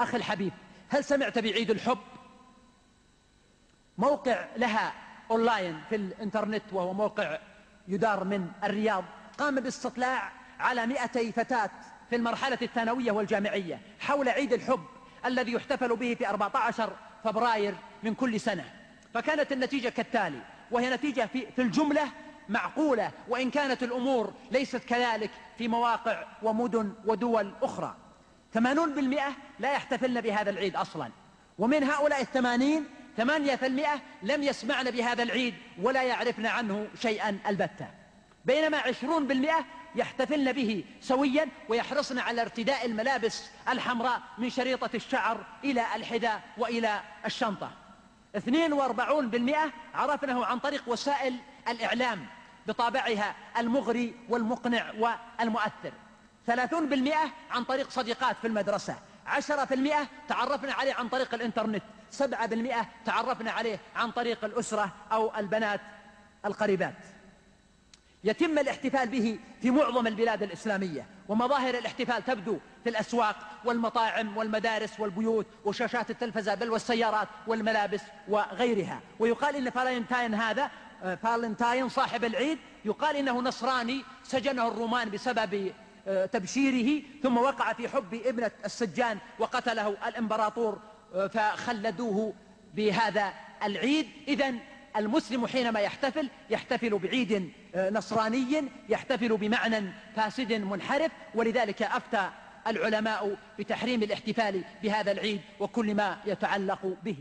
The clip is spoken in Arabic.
أخي الحبيب هل سمعت بعيد الحب؟ موقع لها أونلاين في الإنترنت وهو موقع يدار من الرياض قام باستطلاع على مئتي فتاة في المرحلة الثانوية والجامعية حول عيد الحب الذي يحتفل به في 14 فبراير من كل سنة. فكانت النتيجة كالتالي وهي نتيجة في, في الجملة معقولة وإن كانت الأمور ليست كذلك في مواقع ومدن ودول أخرى. ثمانون بالمئة لا يحتفلن بهذا العيد أصلا. ومن هؤلاء الثمانين ثمانية في المئة لم يسمعن بهذا العيد ولا يعرفن عنه شيئا البتة. بينما عشرون بالمئة يحتفلن به سويا ويحرصن على ارتداء الملابس الحمراء من شريطة الشعر إلى الحذاء وإلى الشنطة. اثنين وأربعون بالمئة عرفنه عن طريق وسائل الإعلام بطابعها المغري والمقنع والمؤثر. ثلاثون بالمئة عن طريق صديقات في المدرسة. عشرة في المئة تعرفنا عليه عن طريق الإنترنت. سبعة بالمئة تعرفنا عليه عن طريق الأسرة أو البنات القريبات. يتم الاحتفال به في معظم البلاد الإسلامية ومظاهر الاحتفال تبدو في الأسواق والمطاعم والمدارس والبيوت وشاشات التلفزة بل والسيارات والملابس وغيرها. ويقال إن فالنتاين هذا آه، فالنتاين صاحب العيد يقال إنه نصراني سجنه الرومان بسبب تبشيره ثم وقع في حب ابنة السجان وقتله الإمبراطور آه، فخلدوه بهذا العيد. إذا المسلم حينما يحتفل يحتفل بعيد آه، نصراني يحتفل بمعنى فاسد منحرف. ولذلك أفتى العلماء بتحريم الاحتفال بهذا العيد وكل ما يتعلق به.